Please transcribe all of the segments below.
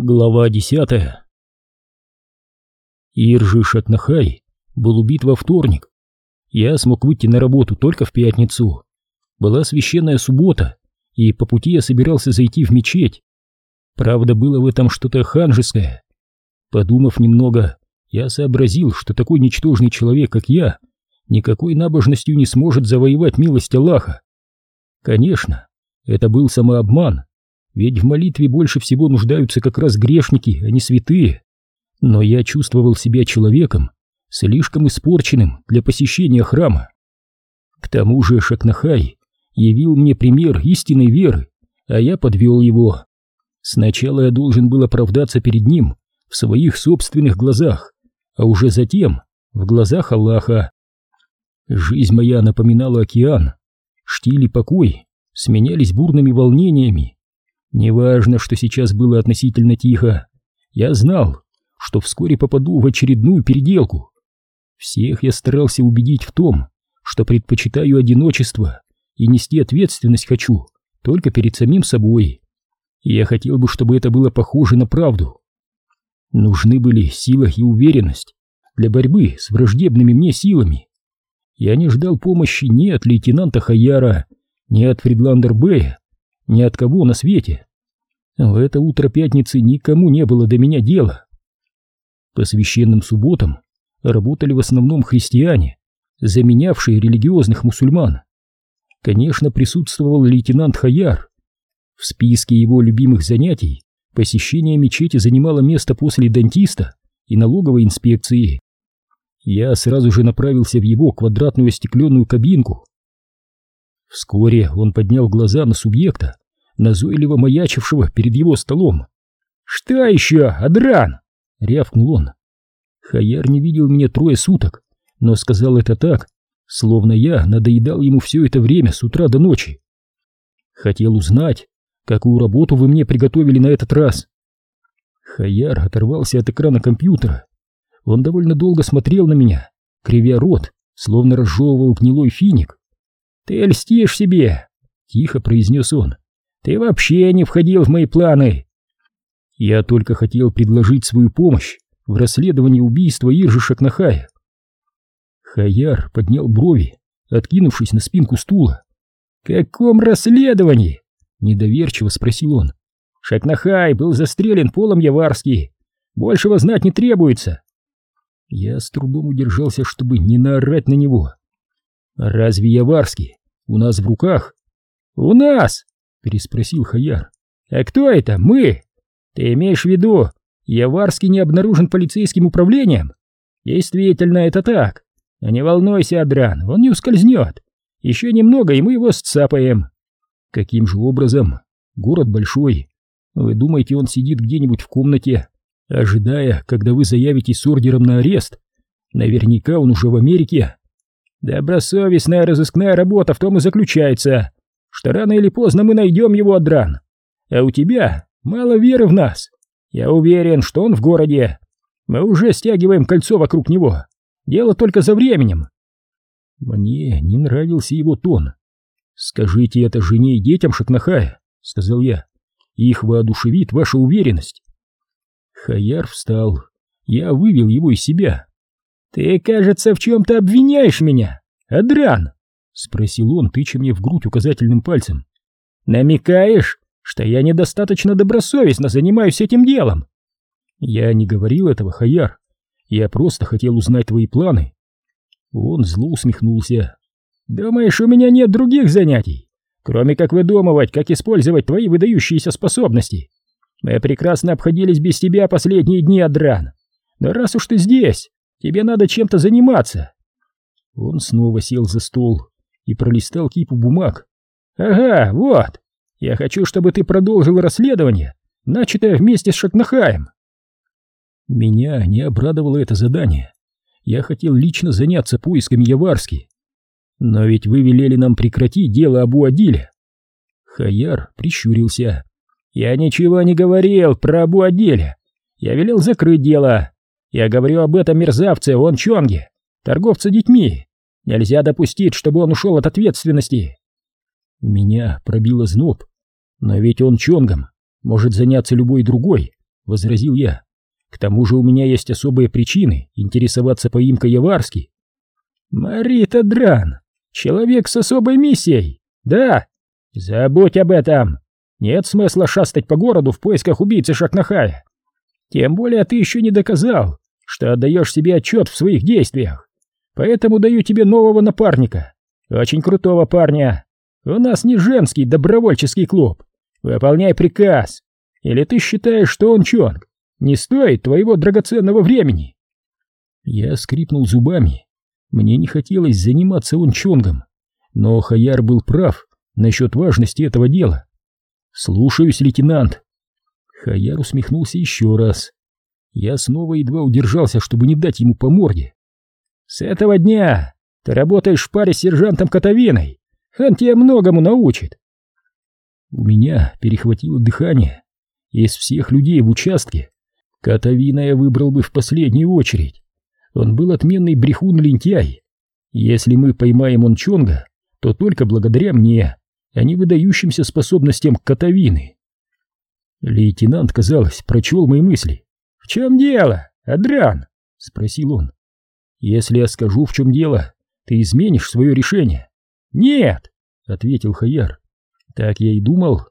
Глава десятая Иржи Шатнахай был убит во вторник. Я смог выйти на работу только в пятницу. Была священная суббота, и по пути я собирался зайти в мечеть. Правда, было в этом что-то ханжеское. Подумав немного, я сообразил, что такой ничтожный человек, как я, никакой набожностью не сможет завоевать милость Аллаха. Конечно, это был самообман, ведь в молитве больше всего нуждаются как раз грешники, а не святые. Но я чувствовал себя человеком, слишком испорченным для посещения храма. К тому же Шакнахай явил мне пример истинной веры, а я подвел его. Сначала я должен был оправдаться перед ним в своих собственных глазах, а уже затем в глазах Аллаха. Жизнь моя напоминала океан, штиль и покой сменялись бурными волнениями, Неважно, что сейчас было относительно тихо, я знал, что вскоре попаду в очередную переделку. Всех я старался убедить в том, что предпочитаю одиночество и нести ответственность хочу только перед самим собой. И я хотел бы, чтобы это было похоже на правду. Нужны были сила и уверенность для борьбы с враждебными мне силами. Я не ждал помощи ни от лейтенанта Хаяра, ни от Фридландер Бэя, ни от кого на свете. В это утро пятницы никому не было до меня дела. По священным субботам работали в основном христиане, заменявшие религиозных мусульман. Конечно, присутствовал лейтенант Хаяр. В списке его любимых занятий посещение мечети занимало место после дантиста и налоговой инспекции. Я сразу же направился в его квадратную остекленную кабинку, Вскоре он поднял глаза на субъекта, назойливо маячившего перед его столом. «Что еще, Адран?» — рявкнул он. Хаяр не видел меня трое суток, но сказал это так, словно я надоедал ему все это время с утра до ночи. Хотел узнать, какую работу вы мне приготовили на этот раз. Хаяр оторвался от экрана компьютера. Он довольно долго смотрел на меня, кривя рот, словно разжевывал гнилой финик. «Ты льстишь себе!» — тихо произнес он. «Ты вообще не входил в мои планы!» Я только хотел предложить свою помощь в расследовании убийства Иржи Шакнахая. Хаяр поднял брови, откинувшись на спинку стула. «Каком расследовании?» — недоверчиво спросил он. «Шакнахай был застрелен Полом Яварский. Большего знать не требуется». Я с трудом удержался, чтобы не наорать на него. «Разве Яварский у нас в руках? У нас? Переспросил Хаяр. А кто это? Мы? Ты имеешь в виду, Яварский не обнаружен полицейским управлением? Действительно, это так. Но не волнуйся, Адран, он не ускользнет. Еще немного, и мы его сцапаем. Каким же образом? Город большой. Вы думаете, он сидит где-нибудь в комнате, ожидая, когда вы заявитесь с ордером на арест? Наверняка он уже в Америке. Добросовестная разыскная работа в том и заключается, что рано или поздно мы найдем его, Адран. А у тебя мало веры в нас. Я уверен, что он в городе. Мы уже стягиваем кольцо вокруг него. Дело только за временем. Мне не нравился его тон. Скажите это жене и детям Шакнахая, сказал я. Их воодушевит ваша уверенность. Хаяр встал. Я вывел его из себя. «Ты, кажется, в чем-то обвиняешь меня, Адран?» — спросил он, тыча мне в грудь указательным пальцем. «Намекаешь, что я недостаточно добросовестно занимаюсь этим делом?» «Я не говорил этого, Хаяр. Я просто хотел узнать твои планы». Он зло усмехнулся. «Думаешь, у меня нет других занятий, кроме как выдумывать, как использовать твои выдающиеся способности? Мы прекрасно обходились без тебя последние дни, Адран. Но раз уж ты здесь, Тебе надо чем-то заниматься. Он снова сел за стол и пролистал кипу бумаг. Ага, вот. Я хочу, чтобы ты продолжил расследование, начатое вместе с Шакнахаем. Меня не обрадовало это задание. Я хотел лично заняться поисками Яварски. Но ведь вы велели нам прекратить дело об Уадиле. Хаяр прищурился. Я ничего не говорил про Абу Аделя. Я велел закрыть дело. Я говорю об этом мерзавце Вон Чонге, торговце детьми. Нельзя допустить, чтобы он ушел от ответственности. Меня пробило зноб. Но ведь он Чонгом может заняться любой другой, возразил я. К тому же у меня есть особые причины интересоваться поимкой Яварски. Марита Дран, человек с особой миссией, да? Забудь об этом. Нет смысла шастать по городу в поисках убийцы Шакнахая. Тем более ты еще не доказал, что отдаешь себе отчет в своих действиях. Поэтому даю тебе нового напарника. Очень крутого парня. У нас не женский добровольческий клуб. Выполняй приказ. Или ты считаешь, что он чонг? Не стоит твоего драгоценного времени. Я скрипнул зубами. Мне не хотелось заниматься он чонгом. Но Хаяр был прав насчет важности этого дела. Слушаюсь, лейтенант. Хаяр усмехнулся еще раз. Я снова едва удержался, чтобы не дать ему по морде. «С этого дня ты работаешь в паре с сержантом Котовиной. Он тебя многому научит». У меня перехватило дыхание. Из всех людей в участке Котовина я выбрал бы в последнюю очередь. Он был отменный брехун-лентяй. Если мы поймаем Ончонга, то только благодаря мне, а не выдающимся способностям Котовины. Лейтенант, казалось, прочел мои мысли. «В чем дело, Адран?» — спросил он. «Если я скажу, в чем дело, ты изменишь свое решение?» «Нет!» — ответил Хаяр. «Так я и думал».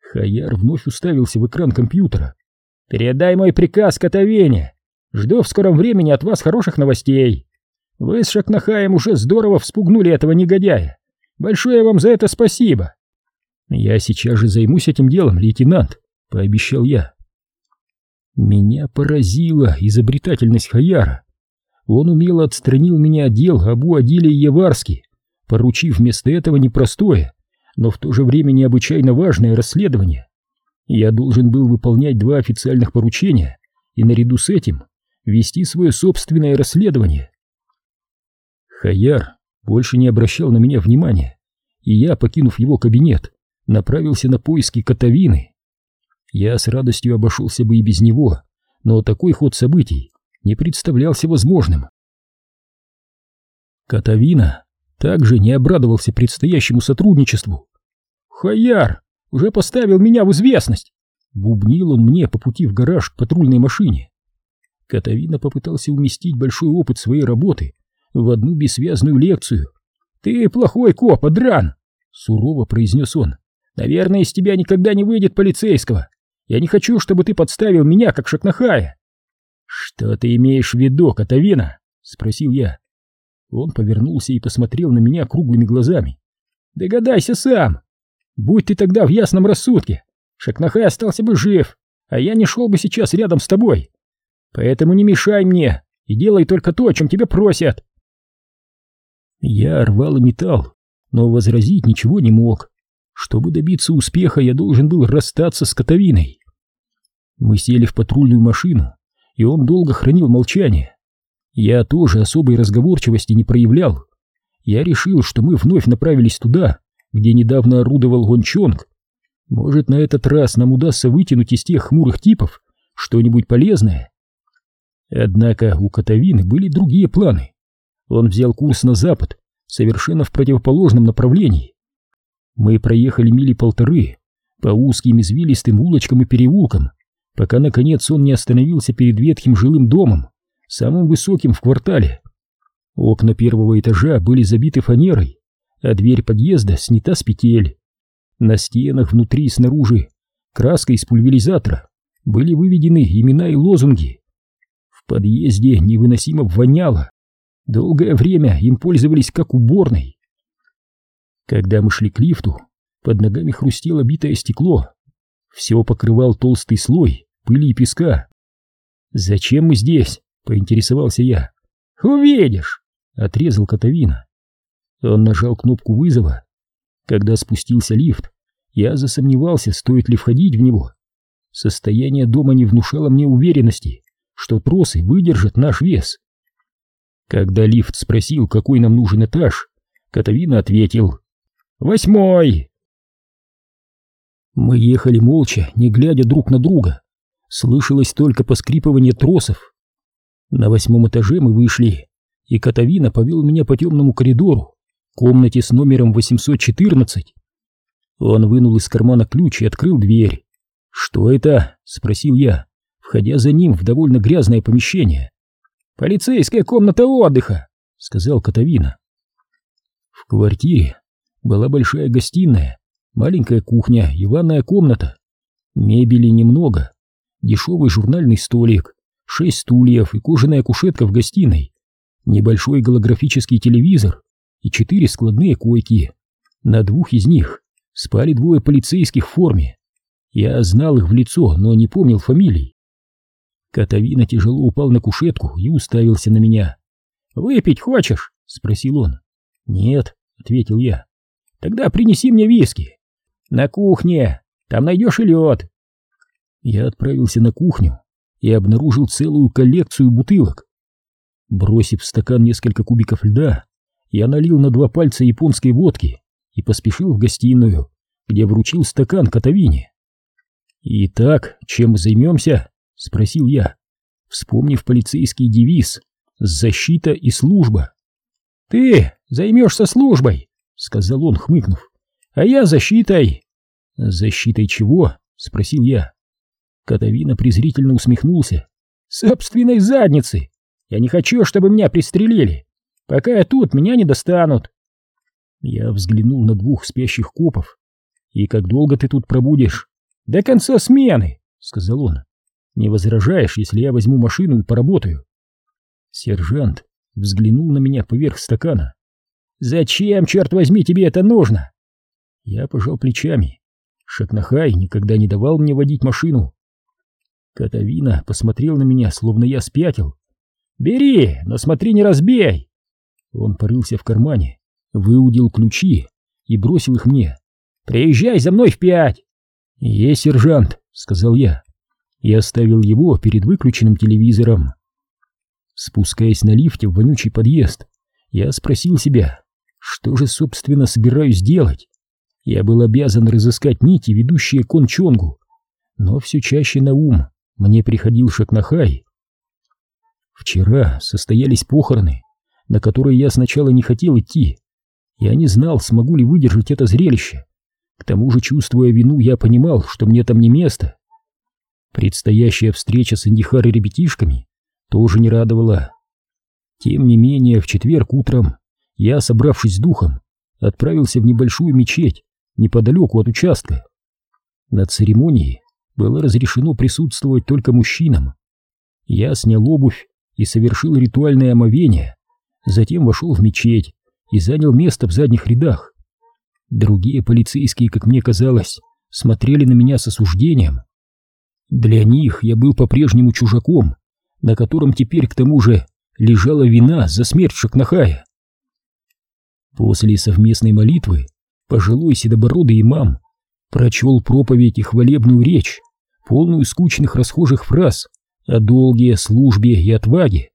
Хаяр вновь уставился в экран компьютера. «Передай мой приказ Котовене. Жду в скором времени от вас хороших новостей. Вы с Шакнахаем уже здорово вспугнули этого негодяя. Большое вам за это спасибо. «Я сейчас же займусь этим делом, лейтенант», — пообещал я. Меня поразила изобретательность Хаяра. Он умело отстранил меня от дел Абу Адиле Еварски, поручив вместо этого непростое, но в то же время необычайно важное расследование. Я должен был выполнять два официальных поручения и наряду с этим вести свое собственное расследование. Хаяр больше не обращал на меня внимания, и я, покинув его кабинет, направился на поиски Котовины. Я с радостью обошелся бы и без него, но такой ход событий не представлялся возможным. Котовина также не обрадовался предстоящему сотрудничеству. «Хаяр уже поставил меня в известность!» Бубнил он мне по пути в гараж к патрульной машине. Котовина попытался уместить большой опыт своей работы в одну бессвязную лекцию. «Ты плохой коп, Адран!» — сурово произнес он. Наверное, из тебя никогда не выйдет полицейского. Я не хочу, чтобы ты подставил меня, как Шакнахая. Что ты имеешь в виду, Катавина? Спросил я. Он повернулся и посмотрел на меня круглыми глазами. Догадайся сам. Будь ты тогда в ясном рассудке, Шакнахай остался бы жив, а я не шел бы сейчас рядом с тобой. Поэтому не мешай мне и делай только то, о чем тебя просят. Я рвал и металл, но возразить ничего не мог. Чтобы добиться успеха, я должен был расстаться с Котовиной. Мы сели в патрульную машину, и он долго хранил молчание. Я тоже особой разговорчивости не проявлял. Я решил, что мы вновь направились туда, где недавно орудовал Гончонг. Может, на этот раз нам удастся вытянуть из тех хмурых типов что-нибудь полезное. Однако у Котовины были другие планы. Он взял курс на запад, совершенно в противоположном направлении. Мы проехали мили полторы по узким извилистым улочкам и переулкам, пока наконец он не остановился перед ветхим жилым домом, самым высоким в квартале. Окна первого этажа были забиты фанерой, а дверь подъезда снята с петель. На стенах внутри и снаружи краской из пульверизатора были выведены имена и лозунги. В подъезде невыносимо воняло. Долгое время им пользовались как уборной. Когда мы шли к лифту, под ногами хрустело битое стекло. Все покрывал толстый слой пыли и песка. «Зачем мы здесь?» — поинтересовался я. «Увидишь!» — отрезал Котовина. Он нажал кнопку вызова. Когда спустился лифт, я засомневался, стоит ли входить в него. Состояние дома не внушало мне уверенности, что тросы выдержат наш вес. Когда лифт спросил, какой нам нужен этаж, Котовина ответил Восьмой!» Мы ехали молча, не глядя друг на друга. Слышалось только поскрипывание тросов. На восьмом этаже мы вышли, и Катавина повел меня по темному коридору, комнате с номером 814. Он вынул из кармана ключ и открыл дверь. «Что это?» — спросил я, входя за ним в довольно грязное помещение. «Полицейская комната отдыха», — сказал Катавина. В квартире была большая гостиная, маленькая кухня и ванная комната. Мебели немного, дешевый журнальный столик, шесть стульев и кожаная кушетка в гостиной, небольшой голографический телевизор и четыре складные койки. На двух из них спали двое полицейских в форме. Я знал их в лицо, но не помнил фамилий. Катавина тяжело упал на кушетку и уставился на меня. «Выпить хочешь?» — спросил он. «Нет», — ответил я. «Тогда принеси мне виски. На кухне, там найдешь и лед». Я отправился на кухню и обнаружил целую коллекцию бутылок. Бросив в стакан несколько кубиков льда, я налил на два пальца японской водки и поспешил в гостиную, где вручил стакан Катавине. «Итак, чем займемся?» — спросил я, вспомнив полицейский девиз «Защита и служба». «Ты займешься службой», — сказал он, хмыкнув, — «а я защитой». «Защитой чего?» — спросил я. Катавина презрительно усмехнулся. «Собственной задницы! Я не хочу, чтобы меня пристрелили. Пока я тут, меня не достанут». Я взглянул на двух спящих копов. «И как долго ты тут пробудешь?» «До конца смены», — сказал он. «Не возражаешь, если я возьму машину и поработаю?» Сержант взглянул на меня поверх стакана. «Зачем, черт возьми, тебе это нужно?» Я пожал плечами. Шакнахай никогда не давал мне водить машину. Катавина посмотрел на меня, словно я спятил. «Бери, но смотри, не разбей!» Он порылся в кармане, выудил ключи и бросил их мне. «Приезжай за мной в пять!» «Есть, сержант», — сказал я, и оставил его перед выключенным телевизором. Спускаясь на лифте в вонючий подъезд, я спросил себя, что же, собственно, собираюсь делать. Я был обязан разыскать нити, ведущие к Кончонгу, но все чаще на ум мне приходил Шакнахай. Вчера состоялись похороны, на которые я сначала не хотел идти. Я не знал, смогу ли выдержать это зрелище. К тому же, чувствуя вину, я понимал, что мне там не место. Предстоящая встреча с Индихар и ребятишками тоже не радовала. Тем не менее, в четверг утром я, собравшись с духом, отправился в небольшую мечеть неподалеку от участка. На церемонии было разрешено присутствовать только мужчинам. Я снял обувь и совершил ритуальное омовение, затем вошел в мечеть и занял место в задних рядах. Другие полицейские, как мне казалось, смотрели на меня с осуждением. Для них я был по-прежнему чужаком, на котором теперь к тому же лежала вина за смерть Шакнахая. После совместной молитвы пожилой седобородый имам прочел проповедь и хвалебную речь, полную скучных расхожих фраз о долге, службе и отваге.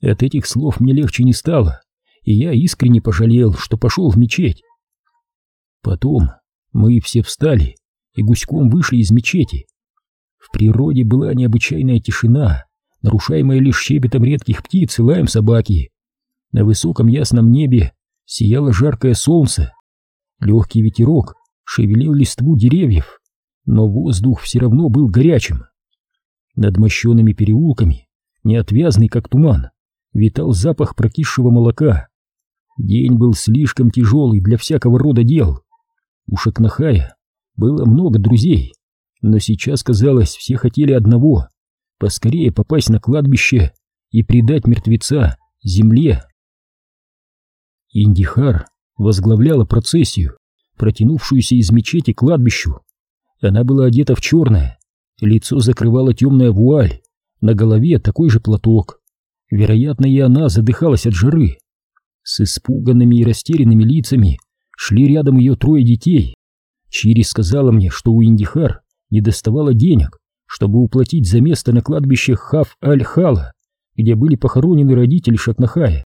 От этих слов мне легче не стало, и я искренне пожалел, что пошел в мечеть. Потом мы все встали и гуськом вышли из мечети. В природе была необычайная тишина, нарушаемая лишь щебетом редких птиц и лаем собаки. На высоком ясном небе сияло жаркое солнце. Легкий ветерок шевелил листву деревьев, но воздух все равно был горячим. Над мощенными переулками, неотвязный как туман, витал запах прокисшего молока. День был слишком тяжелый для всякого рода дел. У Шакнахая было много друзей, но сейчас, казалось, все хотели одного — поскорее попасть на кладбище и предать мертвеца земле. Индихар возглавляла процессию, протянувшуюся из мечети к кладбищу. Она была одета в черное, лицо закрывала темная вуаль, на голове такой же платок. Вероятно, и она задыхалась от жары. С испуганными и растерянными лицами шли рядом ее трое детей. Чири сказала мне, что у Индихар не доставало денег, чтобы уплатить за место на кладбище Хаф-Аль-Хала, где были похоронены родители Шатнахая,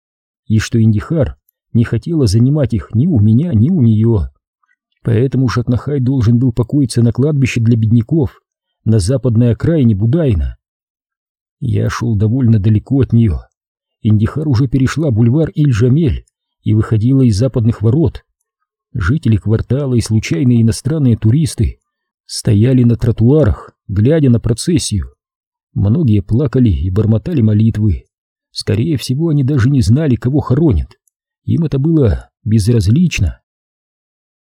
и что Индихар не хотела занимать их ни у меня, ни у нее. Поэтому Шатнахай должен был покоиться на кладбище для бедняков на западной окраине Будайна. Я шел довольно далеко от нее. Индихар уже перешла бульвар Иль-Жамель и выходила из западных ворот. Жители квартала и случайные иностранные туристы стояли на тротуарах, глядя на процессию. Многие плакали и бормотали молитвы. Скорее всего, они даже не знали, кого хоронят. Им это было безразлично.